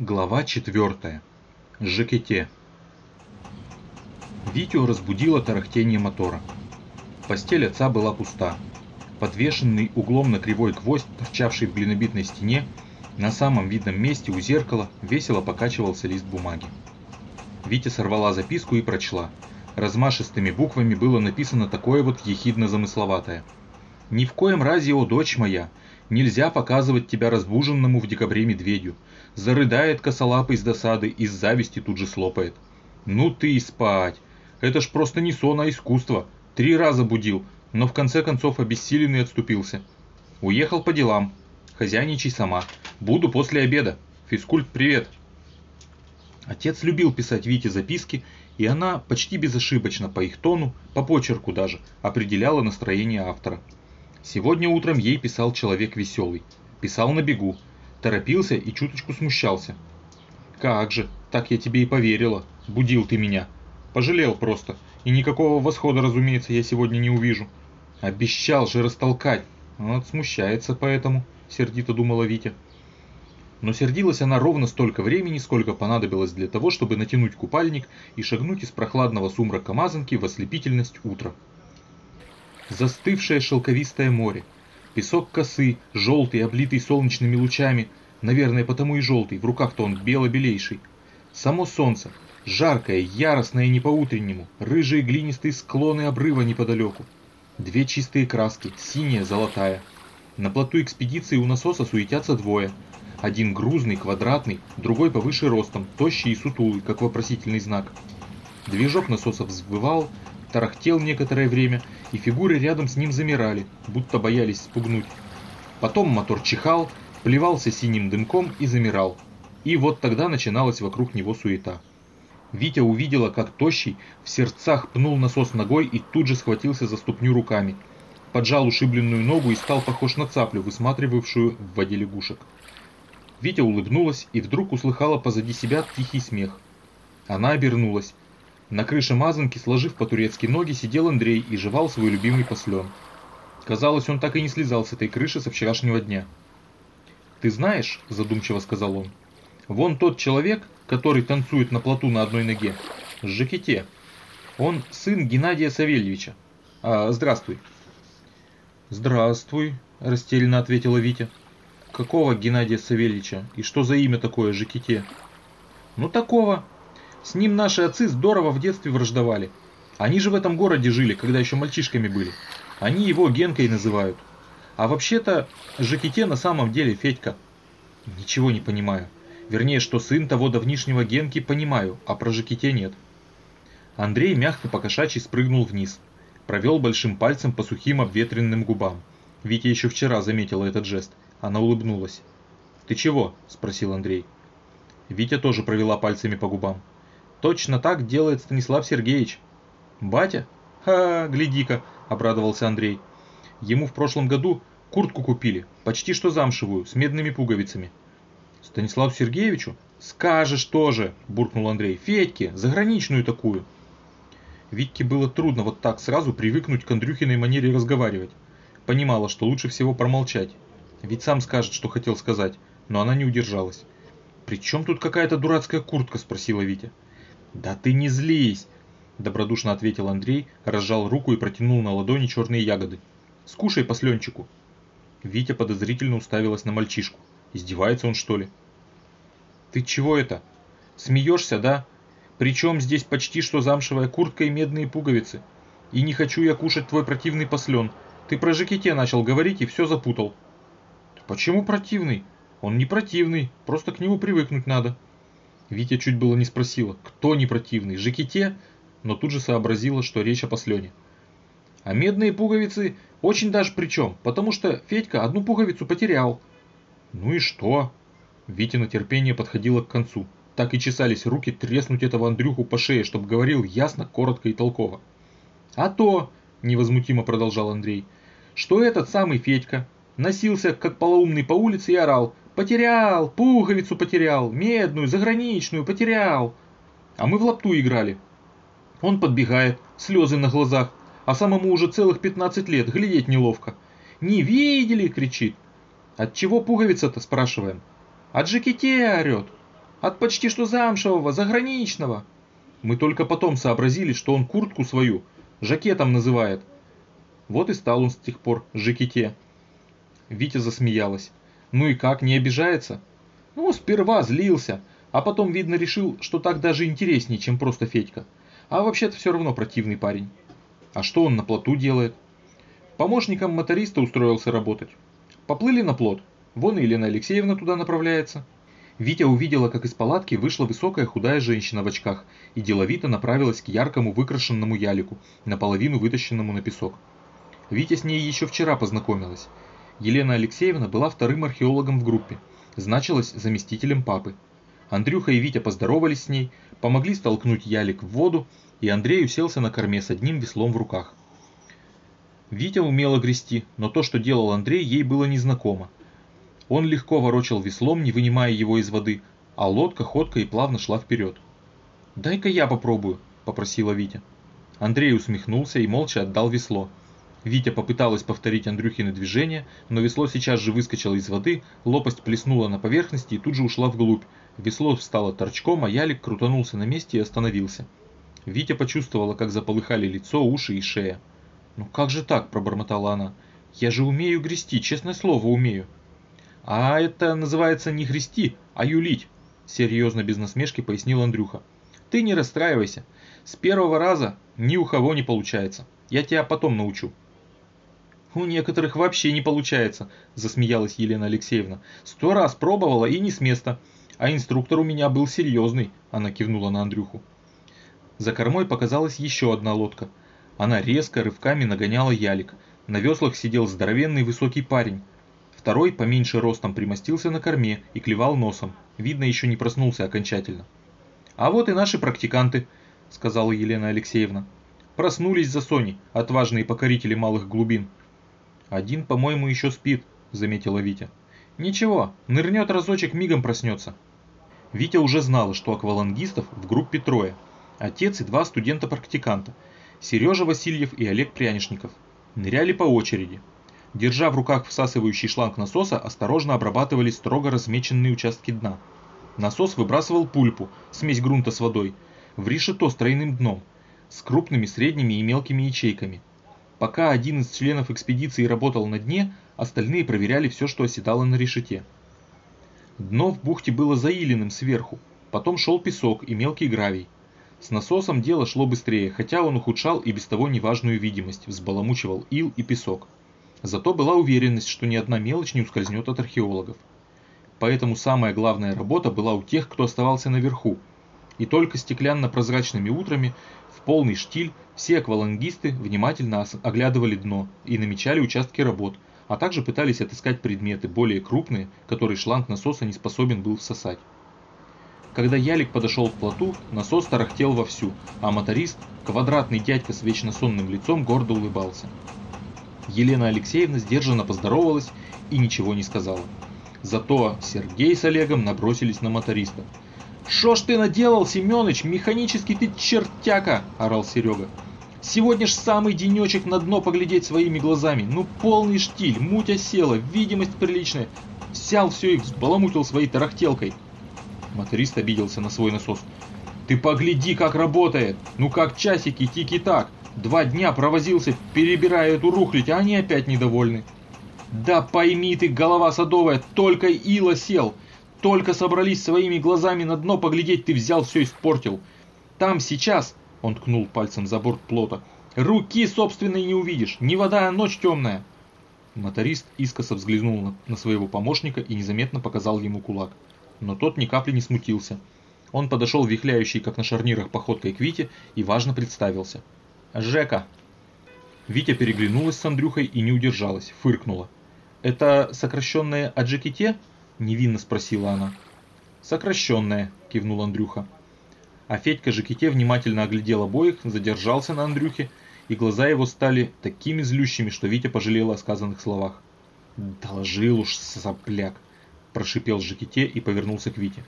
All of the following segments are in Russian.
Глава 4. Жекете. Витю разбудило тарахтение мотора. Постель отца была пуста. Подвешенный углом на кривой гвоздь, торчавший в глинобитной стене, на самом видном месте у зеркала весело покачивался лист бумаги. Витя сорвала записку и прочла. Размашистыми буквами было написано такое вот ехидно-замысловатое. «Ни в коем разе, о дочь моя, нельзя показывать тебя разбуженному в декабре медведю зарыдает косолапый с досады и с зависти тут же слопает. Ну ты и спать. Это ж просто не сон, а искусство. Три раза будил, но в конце концов обессиленный отступился. Уехал по делам. Хозяйничай сама. Буду после обеда. Физкульт, привет. Отец любил писать Вите записки, и она почти безошибочно по их тону, по почерку даже, определяла настроение автора. Сегодня утром ей писал человек веселый. Писал на бегу, торопился и чуточку смущался. «Как же, так я тебе и поверила, будил ты меня. Пожалел просто, и никакого восхода, разумеется, я сегодня не увижу. Обещал же растолкать, вот смущается поэтому», — сердито думала Витя. Но сердилась она ровно столько времени, сколько понадобилось для того, чтобы натянуть купальник и шагнуть из прохладного сумрака мазанки в ослепительность утра. Застывшее шелковистое море, Песок косы, желтый, облитый солнечными лучами, наверное, потому и желтый, в руках-то он бело-белейший. Само солнце, жаркое, яростное не по-утреннему, рыжие глинистые склоны обрыва неподалеку. Две чистые краски, синяя, золотая. На плоту экспедиции у насоса суетятся двое. Один грузный, квадратный, другой повыше ростом, тощий и сутулый, как вопросительный знак. Движок насоса взвывал, тарахтел некоторое время, и фигуры рядом с ним замирали, будто боялись спугнуть. Потом мотор чихал, плевался синим дымком и замирал. И вот тогда начиналась вокруг него суета. Витя увидела, как Тощий в сердцах пнул насос ногой и тут же схватился за ступню руками. Поджал ушибленную ногу и стал похож на цаплю, высматривавшую в воде лягушек. Витя улыбнулась и вдруг услыхала позади себя тихий смех. Она обернулась. На крыше мазанки, сложив по-турецки ноги, сидел Андрей и жевал свой любимый послен. Казалось, он так и не слезал с этой крыши со вчерашнего дня. «Ты знаешь», – задумчиво сказал он, – «вон тот человек, который танцует на плоту на одной ноге, с жакете. Он сын Геннадия Савельевича. А, здравствуй». «Здравствуй», – растерянно ответила Витя. «Какого Геннадия Савельевича? И что за имя такое, Жакете?» «Ну такого», с ним наши отцы здорово в детстве враждовали. Они же в этом городе жили, когда еще мальчишками были. Они его Генкой называют. А вообще-то Жаките на самом деле Федька. Ничего не понимаю. Вернее, что сын того давнишнего Генки понимаю, а про Жаките нет. Андрей мягко покошачий спрыгнул вниз. Провел большим пальцем по сухим обветренным губам. Витя еще вчера заметила этот жест. Она улыбнулась. «Ты чего?» – спросил Андрей. Витя тоже провела пальцами по губам. Точно так делает Станислав Сергеевич. Батя? Ха, гляди-ка, обрадовался Андрей. Ему в прошлом году куртку купили, почти что замшевую, с медными пуговицами. Станиславу Сергеевичу? Скажешь тоже, буркнул Андрей. Федьке, заграничную такую. Витьке было трудно вот так сразу привыкнуть к Андрюхиной манере разговаривать. Понимала, что лучше всего промолчать. Ведь сам скажет, что хотел сказать, но она не удержалась. «При чем тут какая-то дурацкая куртка?» – спросила Витя. «Да ты не злись!» – добродушно ответил Андрей, разжал руку и протянул на ладони черные ягоды. «Скушай по сленчику!» Витя подозрительно уставилась на мальчишку. Издевается он, что ли? «Ты чего это? Смеешься, да? Причем здесь почти что замшевая куртка и медные пуговицы. И не хочу я кушать твой противный послен. Ты про жакете начал говорить и все запутал». «Почему противный? Он не противный, просто к нему привыкнуть надо». Витя чуть было не спросила, кто не противный, Жеките, но тут же сообразила, что речь о послене. А медные пуговицы очень даже причем, потому что Федька одну пуговицу потерял. Ну и что? Витина терпение подходило к концу. Так и чесались руки треснуть этого Андрюху по шее, чтобы говорил ясно, коротко и толково. А то, невозмутимо продолжал Андрей, что этот самый Федька носился как полоумный по улице и орал Потерял, пуговицу потерял, медную, заграничную, потерял. А мы в лапту играли. Он подбегает, слезы на глазах, а самому уже целых 15 лет, глядеть неловко. «Не видели?» – кричит. «От чего пуговица-то?» – спрашиваем. «От жакете орет». От почти что замшевого, заграничного. Мы только потом сообразили, что он куртку свою жакетом называет. Вот и стал он с тех пор жакете. Витя засмеялась. Ну и как, не обижается? Ну, сперва злился, а потом, видно, решил, что так даже интереснее, чем просто Федька. А вообще-то все равно противный парень. А что он на плоту делает? Помощником моториста устроился работать. Поплыли на плот. Вон и Елена Алексеевна туда направляется. Витя увидела, как из палатки вышла высокая худая женщина в очках и деловито направилась к яркому выкрашенному ялику, наполовину вытащенному на песок. Витя с ней еще вчера познакомилась. Елена Алексеевна была вторым археологом в группе, значилась заместителем папы. Андрюха и Витя поздоровались с ней, помогли столкнуть ялик в воду, и Андрей уселся на корме с одним веслом в руках. Витя умела грести, но то, что делал Андрей, ей было незнакомо. Он легко ворочал веслом, не вынимая его из воды, а лодка ходко и плавно шла вперед. «Дай-ка я попробую», – попросила Витя. Андрей усмехнулся и молча отдал весло. Витя попыталась повторить Андрюхины движения, но весло сейчас же выскочило из воды, лопасть плеснула на поверхности и тут же ушла вглубь. Весло встало торчком, а ялик крутанулся на месте и остановился. Витя почувствовала, как заполыхали лицо, уши и шея. «Ну как же так?» – пробормотала она. «Я же умею грести, честное слово, умею». «А это называется не грести, а юлить», – серьезно без насмешки пояснил Андрюха. «Ты не расстраивайся. С первого раза ни у кого не получается. Я тебя потом научу». «У некоторых вообще не получается», – засмеялась Елена Алексеевна. «Сто раз пробовала и не с места. А инструктор у меня был серьезный», – она кивнула на Андрюху. За кормой показалась еще одна лодка. Она резко рывками нагоняла ялик. На веслах сидел здоровенный высокий парень. Второй, поменьше ростом, примостился на корме и клевал носом. Видно, еще не проснулся окончательно. «А вот и наши практиканты», – сказала Елена Алексеевна. «Проснулись за Соней, отважные покорители малых глубин». «Один, по-моему, еще спит», – заметила Витя. «Ничего, нырнет разочек, мигом проснется». Витя уже знала, что аквалангистов в группе трое. Отец и два студента-практиканта – Сережа Васильев и Олег Прянишников. Ныряли по очереди. Держа в руках всасывающий шланг насоса, осторожно обрабатывали строго размеченные участки дна. Насос выбрасывал пульпу, смесь грунта с водой, в решето с тройным дном, с крупными, средними и мелкими ячейками – Пока один из членов экспедиции работал на дне, остальные проверяли все, что оседало на решете. Дно в бухте было заиленным сверху, потом шел песок и мелкий гравий. С насосом дело шло быстрее, хотя он ухудшал и без того неважную видимость, взбаламучивал ил и песок. Зато была уверенность, что ни одна мелочь не ускользнет от археологов. Поэтому самая главная работа была у тех, кто оставался наверху. И только стеклянно-прозрачными утрами полный штиль все аквалангисты внимательно оглядывали дно и намечали участки работ, а также пытались отыскать предметы более крупные, которые шланг насоса не способен был всосать. Когда Ялик подошел к плоту, насос тарахтел вовсю, а моторист, квадратный дядька с вечно сонным лицом, гордо улыбался. Елена Алексеевна сдержанно поздоровалась и ничего не сказала. Зато Сергей с Олегом набросились на моториста. «Шо ж ты наделал, Семёныч, механический ты чертяка!» – орал Серега. «Сегодня ж самый денечек на дно поглядеть своими глазами. Ну полный штиль, муть осела, видимость приличная. Взял все и взбаламутил своей тарахтелкой». Моторист обиделся на свой насос. «Ты погляди, как работает! Ну как часики, тики-так! Два дня провозился, перебирая эту рухлядь, а они опять недовольны!» «Да пойми ты, голова садовая, только ила сел!» Только собрались своими глазами на дно поглядеть, ты взял все испортил. Там сейчас, он ткнул пальцем за борт плота, руки собственной не увидишь, не вода, а ночь темная. Моторист искоса взглянул на, на своего помощника и незаметно показал ему кулак. Но тот ни капли не смутился. Он подошел вихляющий, как на шарнирах, походкой к Вите и важно представился. «Жека!» Витя переглянулась с Андрюхой и не удержалась, фыркнула. «Это сокращенное от Джеките?» Невинно спросила она. Сокращенная, кивнул Андрюха. А Федька Жаките внимательно оглядел обоих, задержался на Андрюхе, и глаза его стали такими злющими, что Витя пожалел о сказанных словах. «Доложил уж сопляк!» – прошипел Жаките и повернулся к Вите.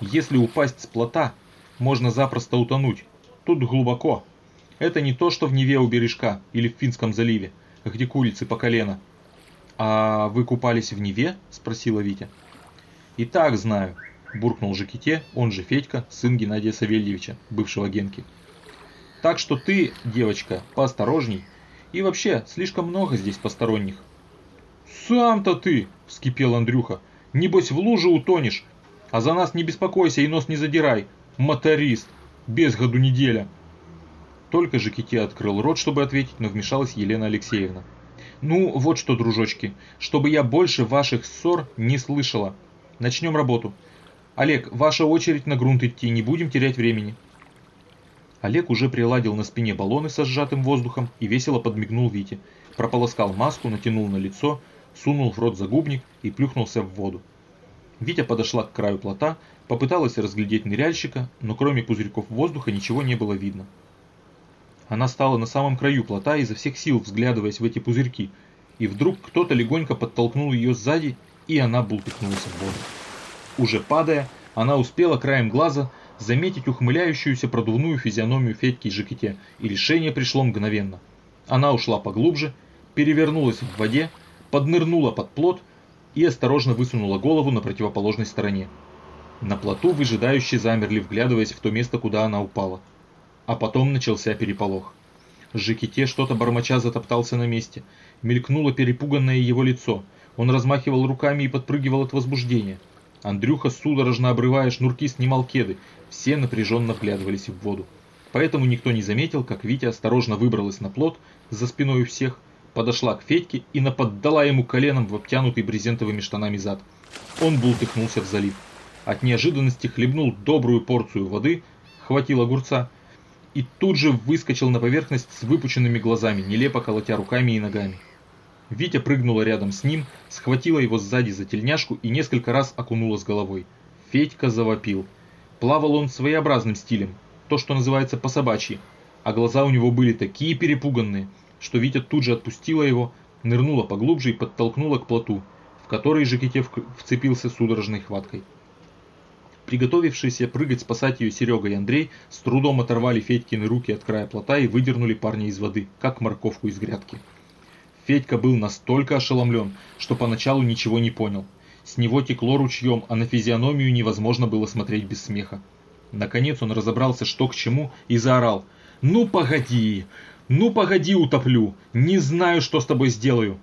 «Если упасть с плота, можно запросто утонуть. Тут глубоко. Это не то, что в Неве у бережка или в Финском заливе, где курицы по колено. «А вы купались в Неве?» – спросила Витя. «И так знаю. буркнул Жиките, он же Федька, сын Геннадия Савельевича, бывшего Генки. Так что ты, девочка, поосторожней. И вообще, слишком много здесь посторонних. «Сам-то ты!» – вскипел Андрюха. «Небось в луже утонешь. А за нас не беспокойся и нос не задирай. Моторист! Без году неделя!» Только же Кити открыл рот, чтобы ответить, но вмешалась Елена Алексеевна. «Ну, вот что, дружочки, чтобы я больше ваших ссор не слышала. Начнем работу. Олег, ваша очередь на грунт идти, не будем терять времени». Олег уже приладил на спине баллоны со сжатым воздухом и весело подмигнул Вите. Прополоскал маску, натянул на лицо, сунул в рот загубник и плюхнулся в воду. Витя подошла к краю плота, попыталась разглядеть ныряльщика, но кроме пузырьков воздуха ничего не было видно. Она стала на самом краю плота изо всех сил взглядываясь в эти пузырьки, и вдруг кто-то легонько подтолкнул ее сзади, и она бултыхнулась в воду. Уже падая, она успела краем глаза заметить ухмыляющуюся продувную физиономию Федьки и Жиките, и решение пришло мгновенно. Она ушла поглубже, перевернулась в воде, поднырнула под плот и осторожно высунула голову на противоположной стороне. На плоту выжидающие замерли, вглядываясь в то место, куда она упала. А потом начался переполох. Жиките что-то бормоча затоптался на месте. Мелькнуло перепуганное его лицо. Он размахивал руками и подпрыгивал от возбуждения. Андрюха, судорожно обрывая шнурки, снимал кеды. Все напряженно вглядывались в воду. Поэтому никто не заметил, как Витя осторожно выбралась на плот за спиной у всех, подошла к Федьке и наподдала ему коленом в обтянутый брезентовыми штанами зад. Он бултыхнулся в залив. От неожиданности хлебнул добрую порцию воды, хватил огурца, и тут же выскочил на поверхность с выпученными глазами, нелепо колотя руками и ногами. Витя прыгнула рядом с ним, схватила его сзади за тельняшку и несколько раз окунула с головой. Федька завопил. Плавал он своеобразным стилем, то, что называется по-собачьи, а глаза у него были такие перепуганные, что Витя тут же отпустила его, нырнула поглубже и подтолкнула к плоту, в который Жиките вцепился судорожной хваткой. Приготовившиеся прыгать спасать ее Серега и Андрей с трудом оторвали Федькины руки от края плота и выдернули парня из воды, как морковку из грядки. Федька был настолько ошеломлен, что поначалу ничего не понял. С него текло ручьем, а на физиономию невозможно было смотреть без смеха. Наконец он разобрался, что к чему, и заорал. «Ну погоди! Ну погоди, утоплю! Не знаю, что с тобой сделаю!»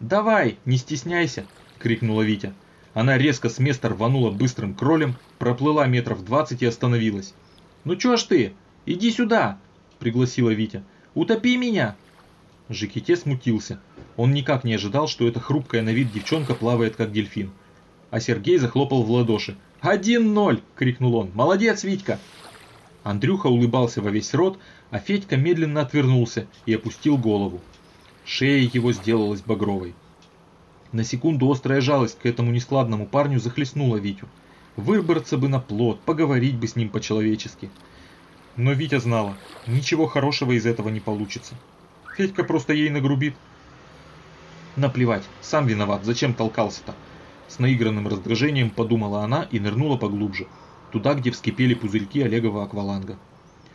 «Давай, не стесняйся!» — крикнула Витя. Она резко с места рванула быстрым кролем, проплыла метров двадцать и остановилась. «Ну чё ж ты? Иди сюда!» — пригласила Витя. «Утопи меня!» Жиките смутился. Он никак не ожидал, что эта хрупкая на вид девчонка плавает как дельфин. А Сергей захлопал в ладоши. «Один ноль!» — крикнул он. «Молодец, Витька!» Андрюха улыбался во весь рот, а Федька медленно отвернулся и опустил голову. Шея его сделалась багровой. На секунду острая жалость к этому нескладному парню захлестнула Витю. Выбраться бы на плот, поговорить бы с ним по-человечески. Но Витя знала, ничего хорошего из этого не получится. Федька просто ей нагрубит. Наплевать, сам виноват, зачем толкался-то? С наигранным раздражением подумала она и нырнула поглубже, туда, где вскипели пузырьки Олегова акваланга.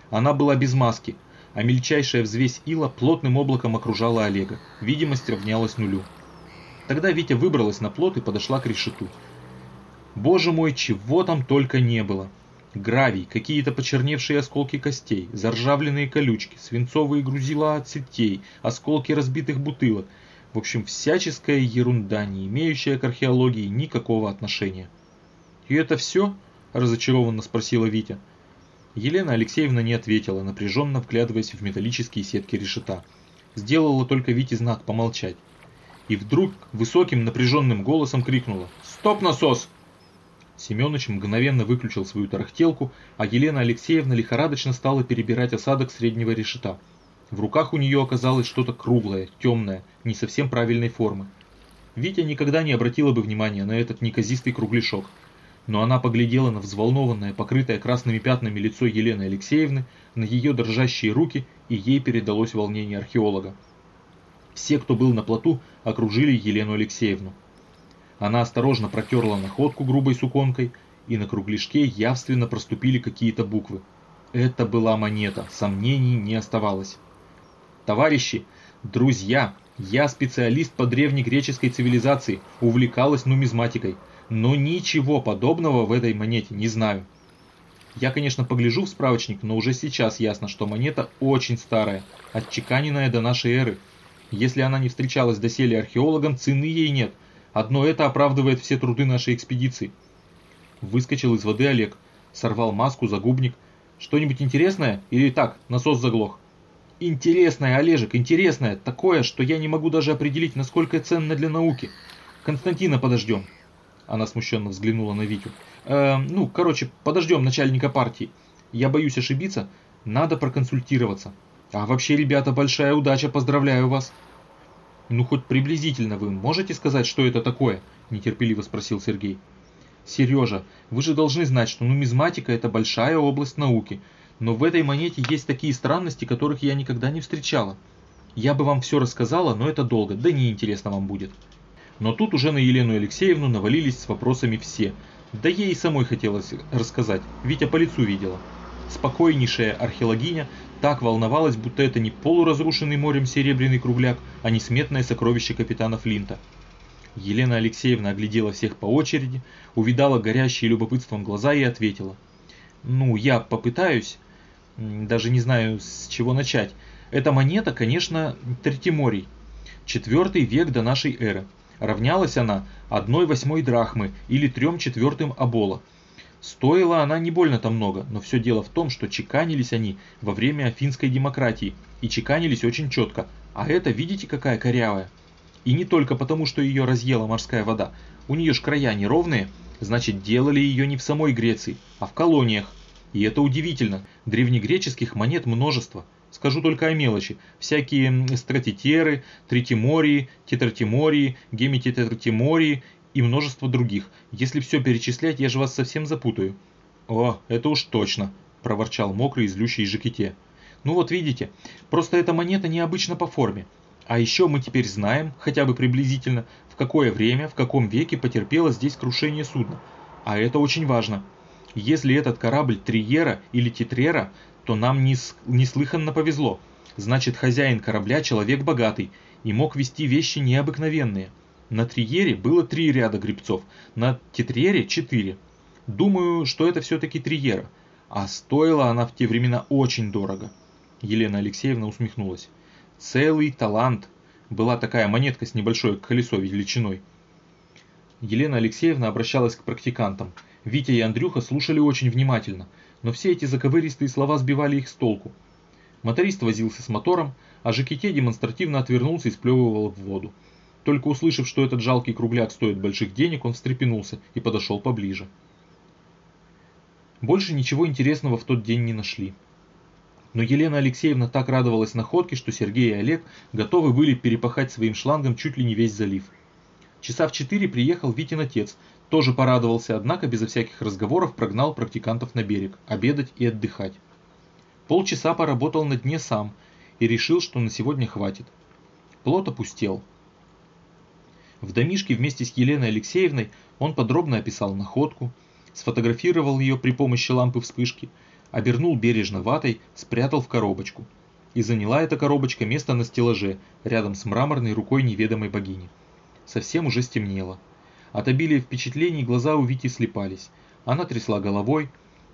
Она была без маски, а мельчайшая взвесь ила плотным облаком окружала Олега, видимость равнялась нулю. Тогда Витя выбралась на плот и подошла к решету. Боже мой, чего там только не было. Гравий, какие-то почерневшие осколки костей, заржавленные колючки, свинцовые грузила от сетей, осколки разбитых бутылок. В общем, всяческая ерунда, не имеющая к археологии никакого отношения. «И это все?» – разочарованно спросила Витя. Елена Алексеевна не ответила, напряженно вглядываясь в металлические сетки решета. Сделала только Вите знак помолчать. И вдруг высоким напряженным голосом крикнула «Стоп, насос!» Семёныч мгновенно выключил свою тарахтелку, а Елена Алексеевна лихорадочно стала перебирать осадок среднего решета. В руках у нее оказалось что-то круглое, темное, не совсем правильной формы. Витя никогда не обратила бы внимания на этот неказистый кругляшок. Но она поглядела на взволнованное, покрытое красными пятнами лицо Елены Алексеевны, на ее дрожащие руки, и ей передалось волнение археолога. Все, кто был на плоту, окружили Елену Алексеевну. Она осторожно протерла находку грубой суконкой, и на кругляшке явственно проступили какие-то буквы. Это была монета, сомнений не оставалось. Товарищи, друзья, я специалист по древнегреческой цивилизации, увлекалась нумизматикой. но ничего подобного в этой монете не знаю. Я, конечно, погляжу в справочник, но уже сейчас ясно, что монета очень старая, отчеканенная до нашей эры. Если она не встречалась доселе археологам, цены ей нет. Одно это оправдывает все труды нашей экспедиции. Выскочил из воды Олег, сорвал маску, загубник. Что-нибудь интересное или так, насос заглох? Интересное, Олежек, интересное, такое, что я не могу даже определить, насколько ценно для науки. Константина подождем. Она смущенно взглянула на Витю. Э, ну, короче, подождем начальника партии. Я боюсь ошибиться, надо проконсультироваться. А вообще, ребята, большая удача, поздравляю вас. Ну, хоть приблизительно вы можете сказать, что это такое? Нетерпеливо спросил Сергей. Сережа, вы же должны знать, что нумизматика это большая область науки. Но в этой монете есть такие странности, которых я никогда не встречала. Я бы вам все рассказала, но это долго, да неинтересно вам будет. Но тут уже на Елену Алексеевну навалились с вопросами все. Да ей самой хотелось рассказать, Витя по лицу видела. Спокойнейшая археологиня так волновалась, будто это не полуразрушенный морем серебряный кругляк, а несметное сокровище капитана Флинта. Елена Алексеевна оглядела всех по очереди, увидала горящие любопытством глаза и ответила. «Ну, я попытаюсь, даже не знаю, с чего начать. Эта монета, конечно, Третиморий, четвертый век до нашей эры. Равнялась она одной восьмой драхмы или трем четвертым обола. Стоила она не больно-то много, но все дело в том, что чеканились они во время афинской демократии, и чеканились очень четко, а это видите какая корявая. И не только потому, что ее разъела морская вода, у нее ж края неровные, значит делали ее не в самой Греции, а в колониях. И это удивительно, древнегреческих монет множество – Скажу только о мелочи. Всякие стратитеры, тритимории, тетратимории, гемететратимории и множество других. Если все перечислять, я же вас совсем запутаю. О, это уж точно, проворчал мокрый и злющий Жакете. Ну вот видите, просто эта монета необычна по форме. А еще мы теперь знаем, хотя бы приблизительно, в какое время, в каком веке потерпело здесь крушение судна. А это очень важно. Если этот корабль Триера или Тетрера, то нам неслыханно повезло. Значит, хозяин корабля человек богатый и мог вести вещи необыкновенные. На Триере было три ряда грибцов, на Тетриере четыре. Думаю, что это все-таки Триера, а стоила она в те времена очень дорого. Елена Алексеевна усмехнулась. Целый талант. Была такая монетка с небольшой колесо величиной. Елена Алексеевна обращалась к практикантам. Витя и Андрюха слушали очень внимательно – но все эти заковыристые слова сбивали их с толку. Моторист возился с мотором, а Жакете демонстративно отвернулся и сплевывал в воду. Только услышав, что этот жалкий кругляк стоит больших денег, он встрепенулся и подошел поближе. Больше ничего интересного в тот день не нашли. Но Елена Алексеевна так радовалась находке, что Сергей и Олег готовы были перепахать своим шлангом чуть ли не весь залив. Часа в четыре приехал Витин отец тоже порадовался, однако безо всяких разговоров прогнал практикантов на берег, обедать и отдыхать. Полчаса поработал на дне сам и решил, что на сегодня хватит. Плот опустел. В домишке вместе с Еленой Алексеевной он подробно описал находку, сфотографировал ее при помощи лампы вспышки, обернул бережно ватой, спрятал в коробочку. И заняла эта коробочка место на стеллаже, рядом с мраморной рукой неведомой богини. Совсем уже стемнело. От обилия впечатлений глаза у Вити слепались. Она трясла головой,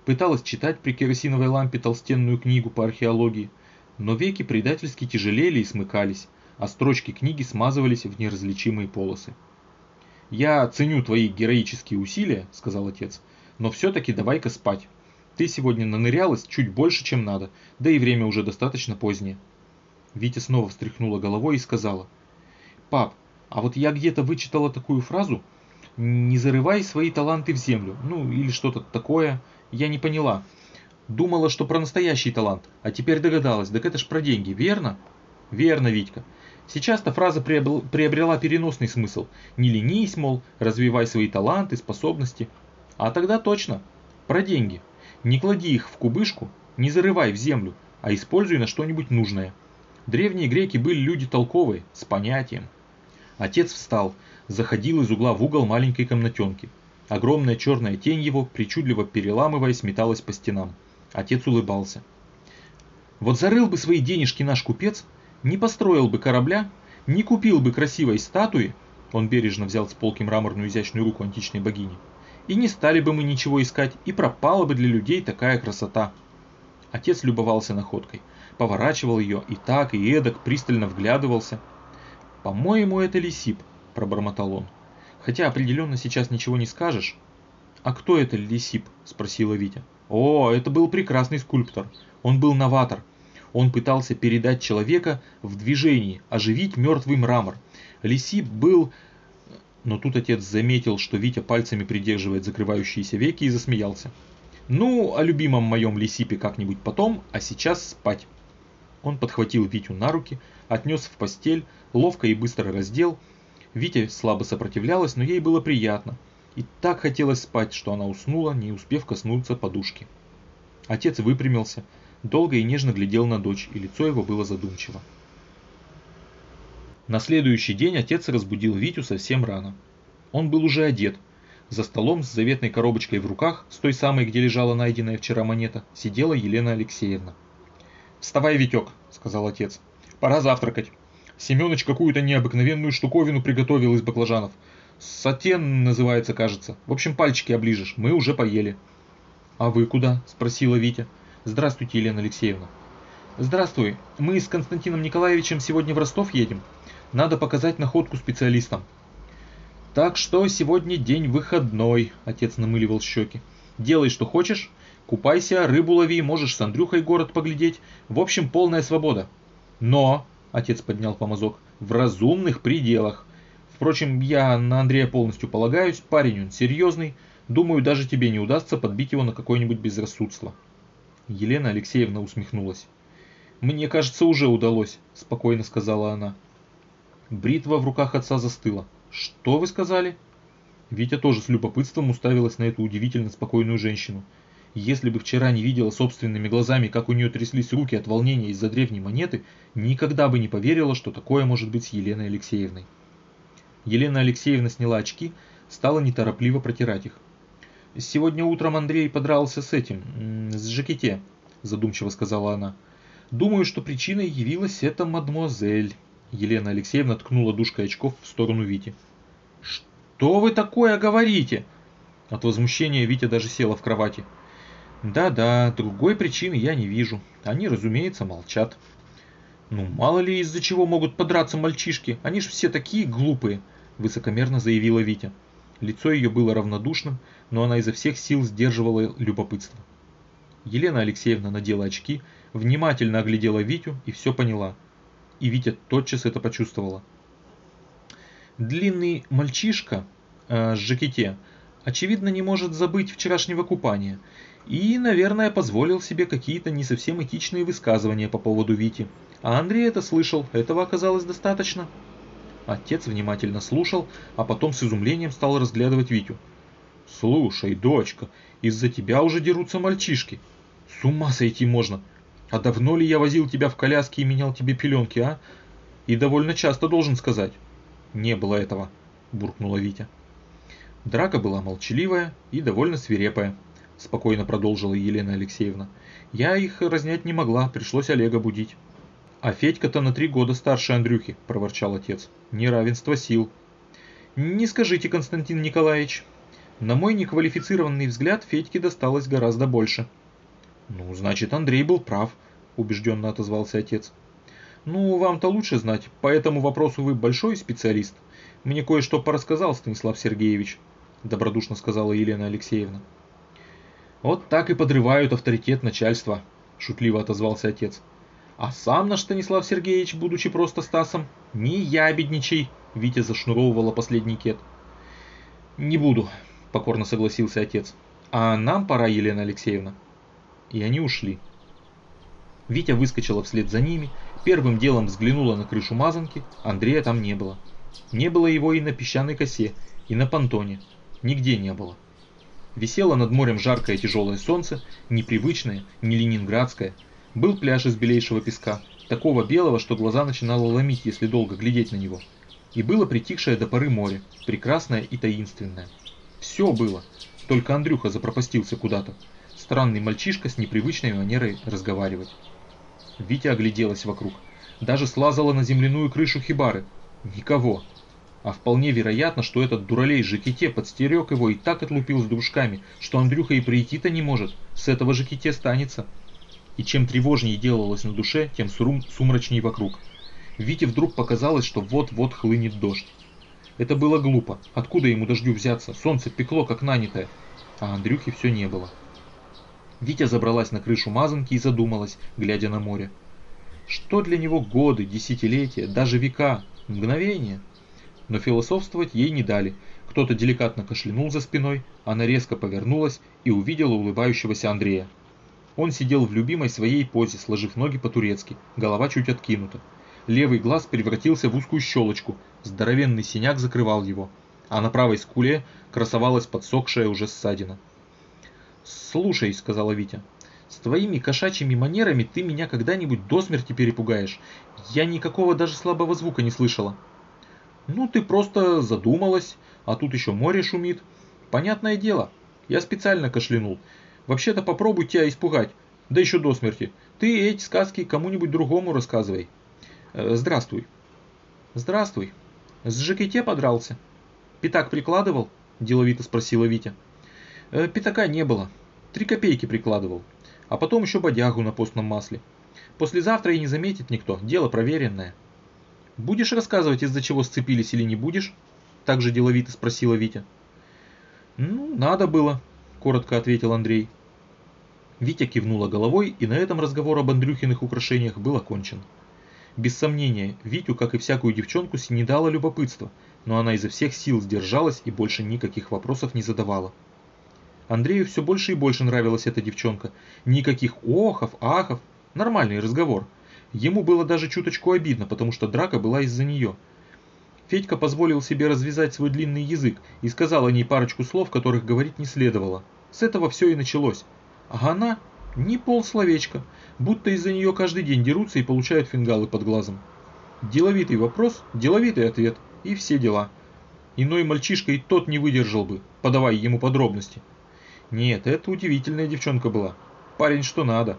пыталась читать при керосиновой лампе толстенную книгу по археологии, но веки предательски тяжелели и смыкались, а строчки книги смазывались в неразличимые полосы. «Я ценю твои героические усилия», — сказал отец, — «но все-таки давай-ка спать. Ты сегодня нанырялась чуть больше, чем надо, да и время уже достаточно позднее». Витя снова встряхнула головой и сказала, «Пап, а вот я где-то вычитала такую фразу, не зарывай свои таланты в землю, ну или что-то такое, я не поняла. Думала, что про настоящий талант, а теперь догадалась, так это ж про деньги, верно? Верно, Витька. Сейчас-то фраза приобрела переносный смысл. Не ленись, мол, развивай свои таланты, способности. А тогда точно, про деньги. Не клади их в кубышку, не зарывай в землю, а используй на что-нибудь нужное. Древние греки были люди толковые, с понятием. Отец встал, заходил из угла в угол маленькой комнатенки. Огромная черная тень его, причудливо переламываясь, металась по стенам. Отец улыбался. Вот зарыл бы свои денежки наш купец, не построил бы корабля, не купил бы красивой статуи, Он бережно взял с полки мраморную изящную руку античной богини. И не стали бы мы ничего искать, и пропала бы для людей такая красота. Отец любовался находкой, поворачивал ее и так, и эдак, пристально вглядывался. «По-моему, это лисип», – пробормотал он. «Хотя определенно сейчас ничего не скажешь». «А кто это лисип?» – спросила Витя. «О, это был прекрасный скульптор. Он был новатор. Он пытался передать человека в движении, оживить мертвый мрамор. Лисип был но тут отец заметил, что Витя пальцами придерживает закрывающиеся веки и засмеялся. «Ну, о любимом моем Лисипе как-нибудь потом, а сейчас спать». Он подхватил Витю на руки, отнес в постель, ловко и быстро раздел. Витя слабо сопротивлялась, но ей было приятно. И так хотелось спать, что она уснула, не успев коснуться подушки. Отец выпрямился, долго и нежно глядел на дочь, и лицо его было задумчиво. На следующий день отец разбудил Витю совсем рано. Он был уже одет. За столом с заветной коробочкой в руках, с той самой, где лежала найденная вчера монета, сидела Елена Алексеевна. «Вставай, Витек», — сказал отец. «Пора завтракать. Семёныч какую-то необыкновенную штуковину приготовил из баклажанов. Сатен называется, кажется. В общем, пальчики оближешь. Мы уже поели». «А вы куда?» – спросила Витя. «Здравствуйте, Елена Алексеевна». «Здравствуй. Мы с Константином Николаевичем сегодня в Ростов едем. Надо показать находку специалистам. Так что сегодня день выходной, отец намыливал щеки. Делай, что хочешь, купайся, рыбу лови, можешь с Андрюхой город поглядеть. В общем, полная свобода. Но, отец поднял помазок, в разумных пределах. Впрочем, я на Андрея полностью полагаюсь, парень он серьезный. Думаю, даже тебе не удастся подбить его на какое-нибудь безрассудство. Елена Алексеевна усмехнулась. «Мне кажется, уже удалось», – спокойно сказала она. Бритва в руках отца застыла. «Что вы сказали?» Витя тоже с любопытством уставилась на эту удивительно спокойную женщину. Если бы вчера не видела собственными глазами, как у нее тряслись руки от волнения из-за древней монеты, никогда бы не поверила, что такое может быть с Еленой Алексеевной. Елена Алексеевна сняла очки, стала неторопливо протирать их. «Сегодня утром Андрей подрался с этим, с Жакете», задумчиво сказала она. «Думаю, что причиной явилась эта мадмуазель». Елена Алексеевна ткнула дужкой очков в сторону Вити. «Что вы такое говорите?» От возмущения Витя даже села в кровати. «Да-да, другой причины я не вижу. Они, разумеется, молчат». «Ну, мало ли из-за чего могут подраться мальчишки, они ж все такие глупые», высокомерно заявила Витя. Лицо ее было равнодушным, но она изо всех сил сдерживала любопытство. Елена Алексеевна надела очки, внимательно оглядела Витю и все поняла – и Витя тотчас это почувствовала. Длинный мальчишка э, с жакете, очевидно, не может забыть вчерашнего купания и, наверное, позволил себе какие-то не совсем этичные высказывания по поводу Вити. А Андрей это слышал, этого оказалось достаточно. Отец внимательно слушал, а потом с изумлением стал разглядывать Витю. «Слушай, дочка, из-за тебя уже дерутся мальчишки. С ума сойти можно. А давно ли я возил тебя в коляске и менял тебе пеленки, а? И довольно часто должен сказать. Не было этого, буркнула Витя. Драка была молчаливая и довольно свирепая, спокойно продолжила Елена Алексеевна. Я их разнять не могла, пришлось Олега будить. А Федька-то на три года старше Андрюхи, проворчал отец. Неравенство сил. Не скажите, Константин Николаевич. На мой неквалифицированный взгляд Федьке досталось гораздо больше. «Ну, значит, Андрей был прав», – убежденно отозвался отец. «Ну, вам-то лучше знать. По этому вопросу вы большой специалист. Мне кое-что порассказал Станислав Сергеевич», – добродушно сказала Елена Алексеевна. «Вот так и подрывают авторитет начальства», – шутливо отозвался отец. «А сам наш Станислав Сергеевич, будучи просто Стасом, не ябедничай», – Витя зашнуровывала последний кет. «Не буду», – покорно согласился отец. «А нам пора, Елена Алексеевна» и они ушли. Витя выскочила вслед за ними, первым делом взглянула на крышу мазанки, Андрея там не было. Не было его и на песчаной косе, и на понтоне. Нигде не было. Висело над морем жаркое тяжелое солнце, непривычное, не ленинградское. Был пляж из белейшего песка, такого белого, что глаза начинало ломить, если долго глядеть на него. И было притихшее до поры море, прекрасное и таинственное. Все было, только Андрюха запропастился куда-то. Странный мальчишка с непривычной манерой разговаривать. Витя огляделась вокруг. Даже слазала на земляную крышу хибары. Никого. А вполне вероятно, что этот дуралей Жеките подстерег его и так отлупил с дружками, что Андрюха и прийти-то не может. С этого Жеките станется. И чем тревожнее делалось на душе, тем сум сумрачней вокруг. Вите вдруг показалось, что вот-вот хлынет дождь. Это было глупо. Откуда ему дождю взяться? Солнце пекло, как нанятое. А Андрюхи все не было. Витя забралась на крышу мазанки и задумалась, глядя на море. Что для него годы, десятилетия, даже века, мгновения? Но философствовать ей не дали. Кто-то деликатно кашлянул за спиной, она резко повернулась и увидела улыбающегося Андрея. Он сидел в любимой своей позе, сложив ноги по-турецки, голова чуть откинута. Левый глаз превратился в узкую щелочку, здоровенный синяк закрывал его, а на правой скуле красовалась подсохшая уже ссадина. «Слушай», — сказала Витя, — «с твоими кошачьими манерами ты меня когда-нибудь до смерти перепугаешь. Я никакого даже слабого звука не слышала». «Ну, ты просто задумалась, а тут еще море шумит. Понятное дело, я специально кашлянул. Вообще-то попробуй тебя испугать, да еще до смерти. Ты эти сказки кому-нибудь другому рассказывай. Э, здравствуй. Здравствуй. С ЖКТ подрался? Пятак прикладывал? Деловито спросила Витя. Э, пятака не было. Три копейки прикладывал. А потом еще бодягу на постном масле. Послезавтра и не заметит никто, дело проверенное. Будешь рассказывать, из-за чего сцепились или не будешь? Также деловито спросила Витя. Ну, надо было, коротко ответил Андрей. Витя кивнула головой, и на этом разговор об Андрюхиных украшениях был окончен. Без сомнения, Витю, как и всякую девчонку, снедало любопытство, но она изо всех сил сдержалась и больше никаких вопросов не задавала. Андрею все больше и больше нравилась эта девчонка. Никаких охов, ахов, нормальный разговор. Ему было даже чуточку обидно, потому что драка была из-за нее. Федька позволил себе развязать свой длинный язык и сказал о ней парочку слов, которых говорить не следовало. С этого все и началось. А она ни полсловечка, будто из-за нее каждый день дерутся и получают фингалы под глазом. Деловитый вопрос, деловитый ответ и все дела. Иной мальчишка и тот не выдержал бы, подавая ему подробности. Нет, это удивительная девчонка была. Парень что надо.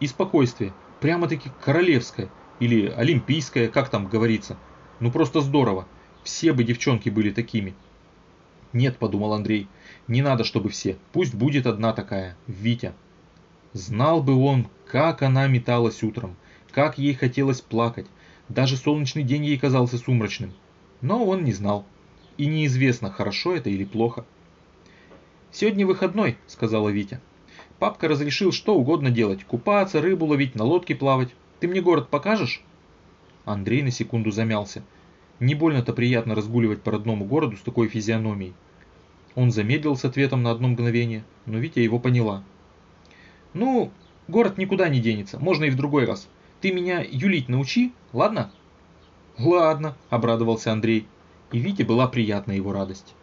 И спокойствие, прямо-таки королевское, или олимпийское, как там говорится. Ну просто здорово. Все бы девчонки были такими. Нет, подумал Андрей, не надо, чтобы все. Пусть будет одна такая, Витя. Знал бы он, как она металась утром, как ей хотелось плакать. Даже солнечный день ей казался сумрачным. Но он не знал. И неизвестно, хорошо это или плохо. «Сегодня выходной», — сказала Витя. «Папка разрешил что угодно делать. Купаться, рыбу ловить, на лодке плавать. Ты мне город покажешь?» Андрей на секунду замялся. Не больно-то приятно разгуливать по родному городу с такой физиономией. Он замедлил с ответом на одно мгновение, но Витя его поняла. «Ну, город никуда не денется, можно и в другой раз. Ты меня юлить научи, ладно?» «Ладно», — обрадовался Андрей, и Вите была приятна его радость.